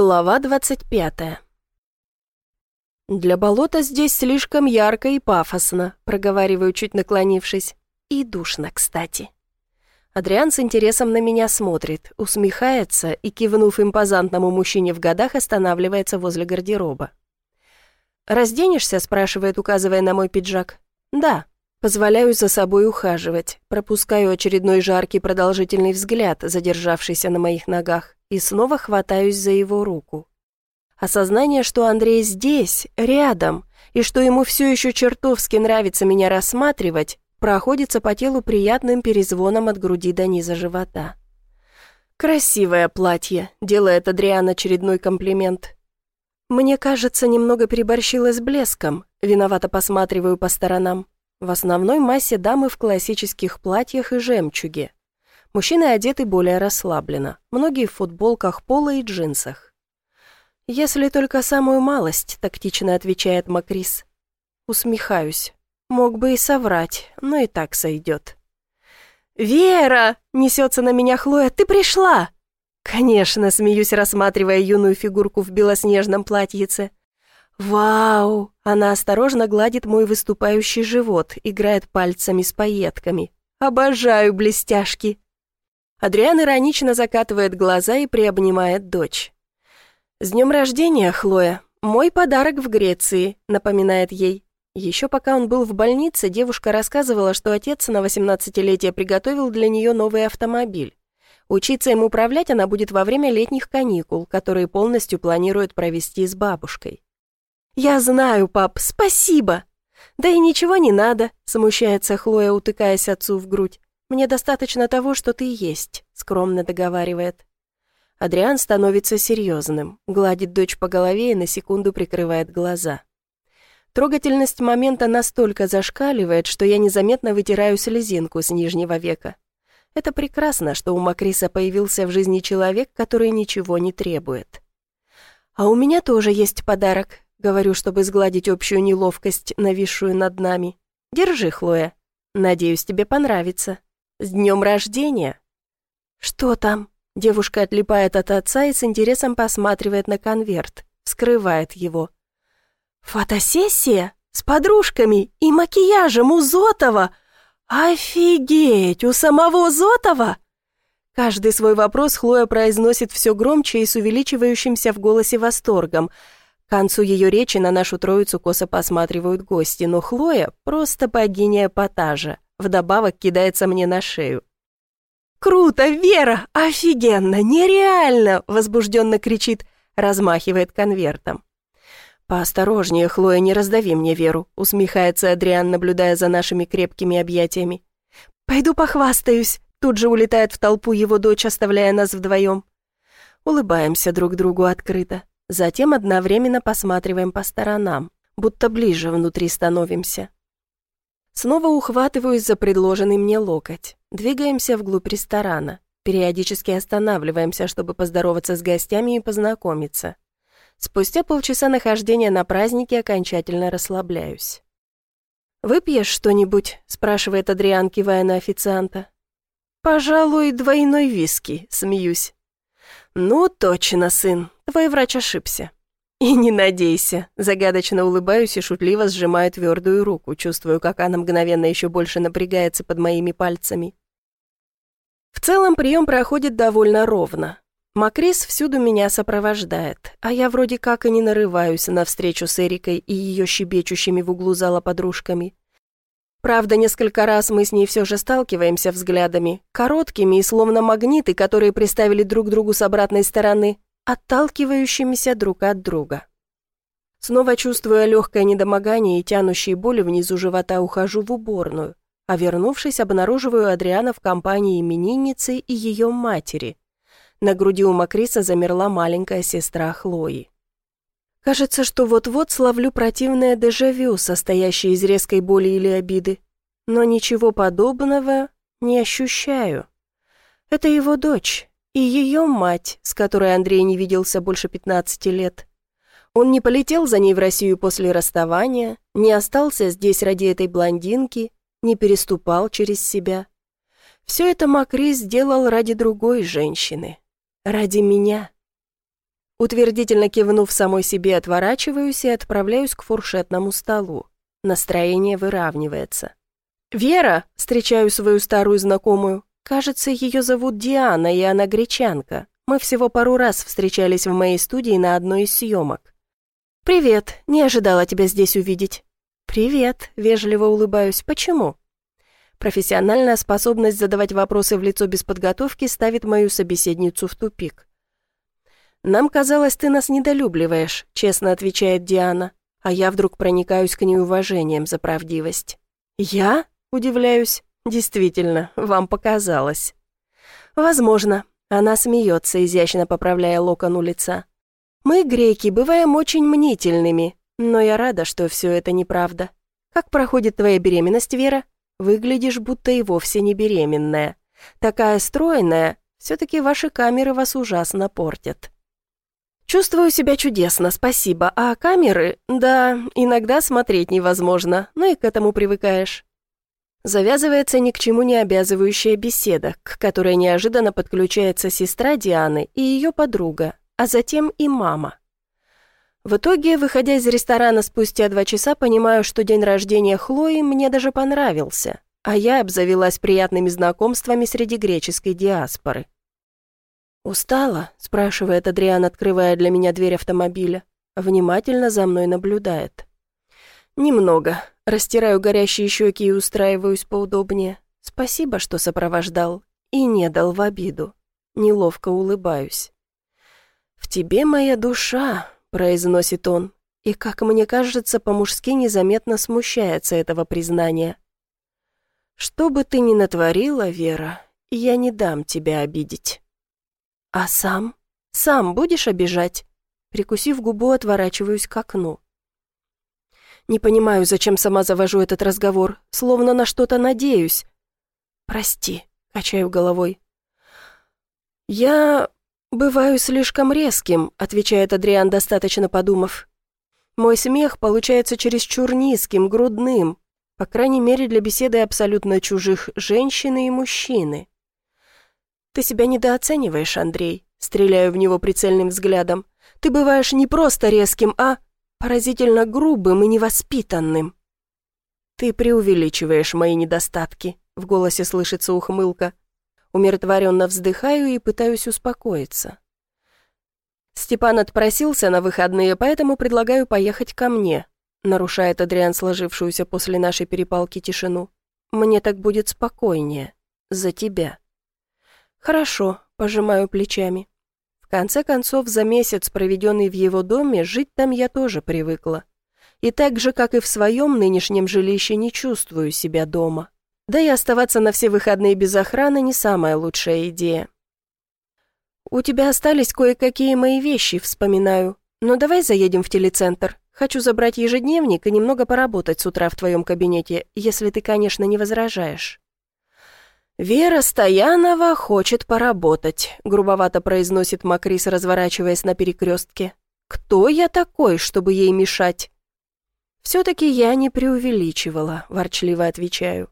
Глава 25 «Для болота здесь слишком ярко и пафосно», проговариваю, чуть наклонившись. «И душно, кстати». Адриан с интересом на меня смотрит, усмехается и, кивнув импозантному мужчине в годах, останавливается возле гардероба. «Разденешься?» – спрашивает, указывая на мой пиджак. «Да». Позволяю за собой ухаживать, пропускаю очередной жаркий продолжительный взгляд, задержавшийся на моих ногах и снова хватаюсь за его руку. Осознание, что Андрей здесь, рядом, и что ему все еще чертовски нравится меня рассматривать, проходится по телу приятным перезвоном от груди до низа живота. «Красивое платье», — делает Адриан очередной комплимент. «Мне кажется, немного переборщила с блеском», — виновато посматриваю по сторонам. В основной массе дамы в классических платьях и жемчуге. Мужчины одеты более расслабленно, многие в футболках пола и джинсах. «Если только самую малость», — тактично отвечает Макрис. Усмехаюсь. Мог бы и соврать, но и так сойдет. «Вера!» — несется на меня Хлоя. «Ты пришла!» «Конечно!» — смеюсь, рассматривая юную фигурку в белоснежном платьице. «Вау!» — она осторожно гладит мой выступающий живот, играет пальцами с пайетками. «Обожаю блестяшки!» Адриан иронично закатывает глаза и приобнимает дочь. «С днем рождения, Хлоя! Мой подарок в Греции», — напоминает ей. Еще пока он был в больнице, девушка рассказывала, что отец на 18-летие приготовил для нее новый автомобиль. Учиться им управлять она будет во время летних каникул, которые полностью планирует провести с бабушкой. «Я знаю, пап, спасибо!» «Да и ничего не надо», — смущается Хлоя, утыкаясь отцу в грудь. «Мне достаточно того, что ты есть», — скромно договаривает. Адриан становится серьезным, гладит дочь по голове и на секунду прикрывает глаза. Трогательность момента настолько зашкаливает, что я незаметно вытираю слезинку с нижнего века. Это прекрасно, что у Макриса появился в жизни человек, который ничего не требует. «А у меня тоже есть подарок», — говорю, чтобы сгладить общую неловкость, нависшую над нами. «Держи, Хлоя. Надеюсь, тебе понравится». «С днем рождения!» «Что там?» Девушка отлипает от отца и с интересом посматривает на конверт, вскрывает его. «Фотосессия? С подружками и макияжем у Зотова? Офигеть, у самого Зотова?» Каждый свой вопрос Хлоя произносит все громче и с увеличивающимся в голосе восторгом. К концу ее речи на нашу троицу косо посматривают гости, но Хлоя просто богиня эпатажа вдобавок кидается мне на шею. «Круто, Вера! Офигенно! Нереально!» — возбужденно кричит, размахивает конвертом. «Поосторожнее, Хлоя, не раздави мне Веру», — усмехается Адриан, наблюдая за нашими крепкими объятиями. «Пойду похвастаюсь», — тут же улетает в толпу его дочь, оставляя нас вдвоем. Улыбаемся друг другу открыто, затем одновременно посматриваем по сторонам, будто ближе внутри становимся. Снова ухватываюсь за предложенный мне локоть. Двигаемся вглубь ресторана. Периодически останавливаемся, чтобы поздороваться с гостями и познакомиться. Спустя полчаса нахождения на празднике окончательно расслабляюсь. «Выпьешь что-нибудь?» — спрашивает Адриан, кивая на официанта. «Пожалуй, двойной виски», — смеюсь. «Ну, точно, сын, твой врач ошибся». «И не надейся», — загадочно улыбаюсь и шутливо сжимаю твердую руку, чувствую, как она мгновенно еще больше напрягается под моими пальцами. В целом прием проходит довольно ровно. Макрис всюду меня сопровождает, а я вроде как и не нарываюсь на встречу с Эрикой и ее щебечущими в углу зала подружками. Правда, несколько раз мы с ней все же сталкиваемся взглядами, короткими и словно магниты, которые приставили друг другу с обратной стороны, отталкивающимися друг от друга. Снова чувствуя легкое недомогание и тянущие боли внизу живота, ухожу в уборную, а вернувшись, обнаруживаю Адриана в компании именинницы и ее матери. На груди у Макриса замерла маленькая сестра Хлои. Кажется, что вот-вот славлю противное дежавю, состоящее из резкой боли или обиды, но ничего подобного не ощущаю. Это его дочь, и ее мать, с которой Андрей не виделся больше 15 лет. Он не полетел за ней в Россию после расставания, не остался здесь ради этой блондинки, не переступал через себя. Все это Макри сделал ради другой женщины, ради меня. Утвердительно кивнув самой себе, отворачиваюсь и отправляюсь к фуршетному столу. Настроение выравнивается. «Вера!» — встречаю свою старую знакомую. Кажется, ее зовут Диана, и она гречанка. Мы всего пару раз встречались в моей студии на одной из съемок. «Привет, не ожидала тебя здесь увидеть». «Привет», — вежливо улыбаюсь. «Почему?» Профессиональная способность задавать вопросы в лицо без подготовки ставит мою собеседницу в тупик. «Нам казалось, ты нас недолюбливаешь», — честно отвечает Диана, а я вдруг проникаюсь к ней уважением за правдивость. «Я?» — удивляюсь. «Действительно, вам показалось». «Возможно». Она смеется, изящно поправляя локон у лица. «Мы, греки, бываем очень мнительными, но я рада, что все это неправда. Как проходит твоя беременность, Вера? Выглядишь, будто и вовсе не беременная. Такая стройная, все-таки ваши камеры вас ужасно портят». «Чувствую себя чудесно, спасибо. А камеры? Да, иногда смотреть невозможно, но и к этому привыкаешь». Завязывается ни к чему не обязывающая беседа, к которой неожиданно подключается сестра Дианы и ее подруга, а затем и мама. В итоге, выходя из ресторана спустя два часа, понимаю, что день рождения Хлои мне даже понравился, а я обзавелась приятными знакомствами среди греческой диаспоры. «Устала?» — спрашивает Адриан, открывая для меня дверь автомобиля. Внимательно за мной наблюдает. «Немного. Растираю горящие щеки и устраиваюсь поудобнее. Спасибо, что сопровождал и не дал в обиду. Неловко улыбаюсь. «В тебе моя душа», — произносит он, и, как мне кажется, по-мужски незаметно смущается этого признания. «Что бы ты ни натворила, Вера, я не дам тебя обидеть». «А сам? Сам будешь обижать?» Прикусив губу, отворачиваюсь к окну. Не понимаю, зачем сама завожу этот разговор, словно на что-то надеюсь. «Прости», — качаю головой. «Я бываю слишком резким», — отвечает Адриан, достаточно подумав. «Мой смех получается чересчур низким, грудным, по крайней мере для беседы абсолютно чужих женщины и мужчины. «Ты себя недооцениваешь, Андрей», — стреляю в него прицельным взглядом. «Ты бываешь не просто резким, а поразительно грубым и невоспитанным». «Ты преувеличиваешь мои недостатки», — в голосе слышится ухмылка. Умиротворенно вздыхаю и пытаюсь успокоиться. Степан отпросился на выходные, поэтому предлагаю поехать ко мне, нарушает Адриан сложившуюся после нашей перепалки тишину. Мне так будет спокойнее. За тебя. «Хорошо», — пожимаю плечами. Конце концов, за месяц, проведенный в его доме, жить там я тоже привыкла. И так же, как и в своем нынешнем жилище, не чувствую себя дома. Да и оставаться на все выходные без охраны не самая лучшая идея. «У тебя остались кое-какие мои вещи, вспоминаю. Но давай заедем в телецентр. Хочу забрать ежедневник и немного поработать с утра в твоем кабинете, если ты, конечно, не возражаешь». «Вера Стоянова хочет поработать», — грубовато произносит Макрис, разворачиваясь на перекрестке. «Кто я такой, чтобы ей мешать?» «Все-таки я не преувеличивала», — ворчливо отвечаю.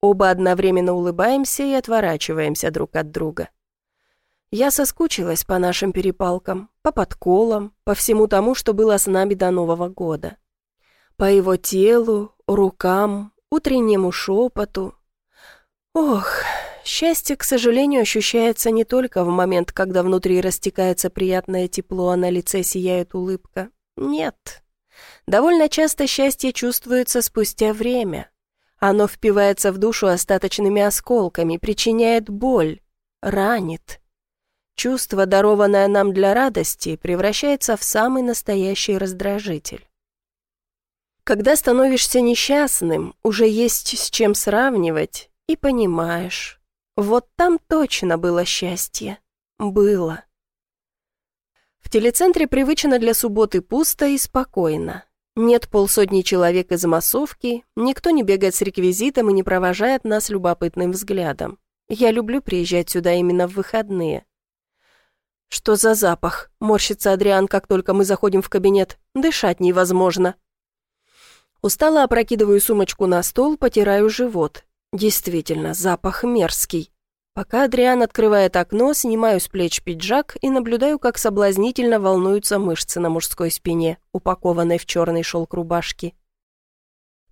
Оба одновременно улыбаемся и отворачиваемся друг от друга. Я соскучилась по нашим перепалкам, по подколам, по всему тому, что было с нами до Нового года. По его телу, рукам, утреннему шепоту, Ох, счастье, к сожалению, ощущается не только в момент, когда внутри растекается приятное тепло, а на лице сияет улыбка. Нет. Довольно часто счастье чувствуется спустя время. Оно впивается в душу остаточными осколками, причиняет боль, ранит. Чувство, дарованное нам для радости, превращается в самый настоящий раздражитель. Когда становишься несчастным, уже есть с чем сравнивать, и понимаешь, вот там точно было счастье. Было. В телецентре привычно для субботы пусто и спокойно. Нет полсотни человек из массовки, никто не бегает с реквизитом и не провожает нас любопытным взглядом. Я люблю приезжать сюда именно в выходные. «Что за запах?» — морщится Адриан, как только мы заходим в кабинет. «Дышать невозможно». Устало опрокидываю сумочку на стол, потираю живот. Действительно, запах мерзкий. Пока Адриан открывает окно, снимаю с плеч пиджак и наблюдаю, как соблазнительно волнуются мышцы на мужской спине, упакованной в черный шелк рубашки.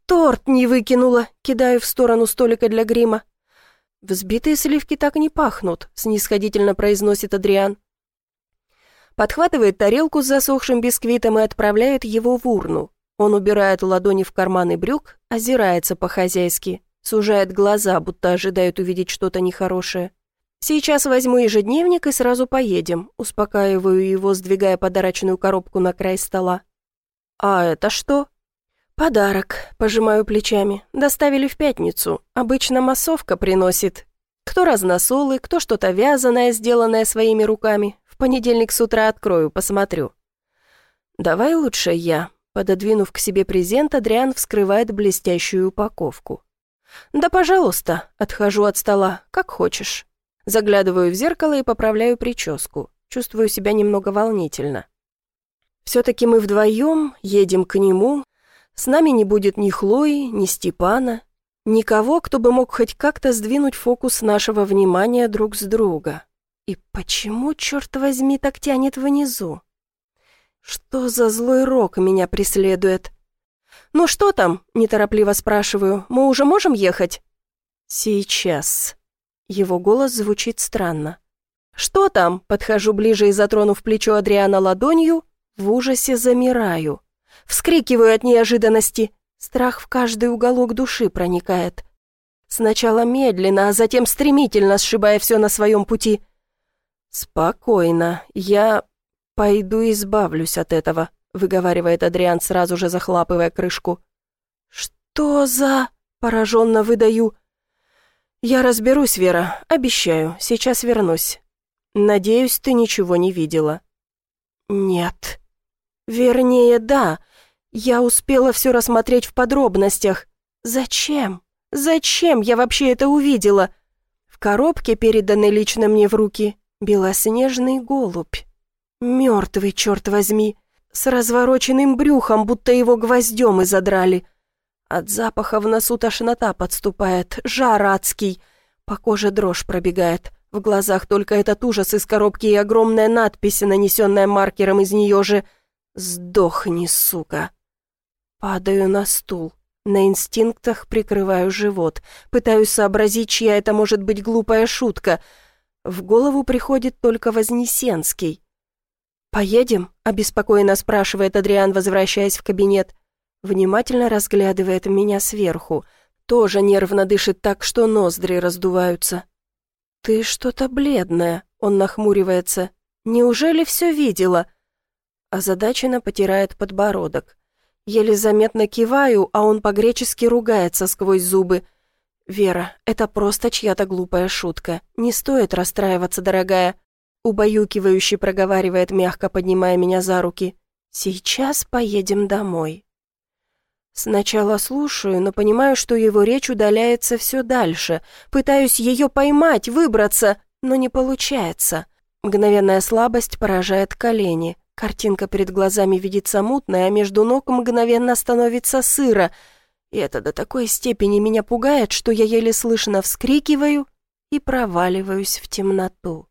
«Торт не выкинула!» — кидаю в сторону столика для грима. «Взбитые сливки так не пахнут», — снисходительно произносит Адриан. Подхватывает тарелку с засохшим бисквитом и отправляет его в урну. Он убирает ладони в карманы брюк, озирается по-хозяйски, сужает глаза, будто ожидает увидеть что-то нехорошее. «Сейчас возьму ежедневник и сразу поедем», успокаиваю его, сдвигая подарочную коробку на край стола. «А это что?» «Подарок», — пожимаю плечами. «Доставили в пятницу. Обычно массовка приносит. Кто разносолы, кто что-то вязаное, сделанное своими руками. В понедельник с утра открою, посмотрю». «Давай лучше я». Пододвинув к себе презент, Адриан вскрывает блестящую упаковку. «Да, пожалуйста», — отхожу от стола, как хочешь. Заглядываю в зеркало и поправляю прическу. Чувствую себя немного волнительно. Все-таки мы вдвоем едем к нему, с нами не будет ни Хлои, ни Степана, никого, кто бы мог хоть как-то сдвинуть фокус нашего внимания друг с друга. И почему, черт возьми, так тянет внизу? Что за злой рок меня преследует? «Ну что там?» – неторопливо спрашиваю. «Мы уже можем ехать?» «Сейчас». Его голос звучит странно. «Что там?» – подхожу ближе и, затронув плечо Адриана ладонью, в ужасе замираю. Вскрикиваю от неожиданности. Страх в каждый уголок души проникает. Сначала медленно, а затем стремительно сшибая все на своем пути. «Спокойно, я пойду избавлюсь от этого», выговаривает Адриан, сразу же захлапывая крышку. «Что за...» — пораженно выдаю. «Я разберусь, Вера, обещаю, сейчас вернусь. Надеюсь, ты ничего не видела». «Нет», Вернее, да. Я успела все рассмотреть в подробностях. Зачем? Зачем я вообще это увидела? В коробке, переданной лично мне в руки, белоснежный голубь. Мертвый, черт возьми, с развороченным брюхом, будто его гвоздем и задрали. От запаха в носу тошнота подступает, жар адский. По коже дрожь пробегает. В глазах только этот ужас из коробки и огромная надпись, нанесенная маркером из нее же — «Сдохни, сука!» Падаю на стул. На инстинктах прикрываю живот. Пытаюсь сообразить, чья это может быть глупая шутка. В голову приходит только Вознесенский. «Поедем?» — обеспокоенно спрашивает Адриан, возвращаясь в кабинет. Внимательно разглядывает меня сверху. Тоже нервно дышит так, что ноздри раздуваются. «Ты что-то бледная», — он нахмуривается. «Неужели все видела?» Озадаченно потирает подбородок. Еле заметно киваю, а он по-гречески ругается сквозь зубы. «Вера, это просто чья-то глупая шутка. Не стоит расстраиваться, дорогая». Убаюкивающе проговаривает, мягко поднимая меня за руки. «Сейчас поедем домой». Сначала слушаю, но понимаю, что его речь удаляется все дальше. Пытаюсь ее поймать, выбраться, но не получается. Мгновенная слабость поражает колени. Картинка перед глазами видится мутная, а между ног мгновенно становится сыро. И это до такой степени меня пугает, что я еле слышно вскрикиваю и проваливаюсь в темноту.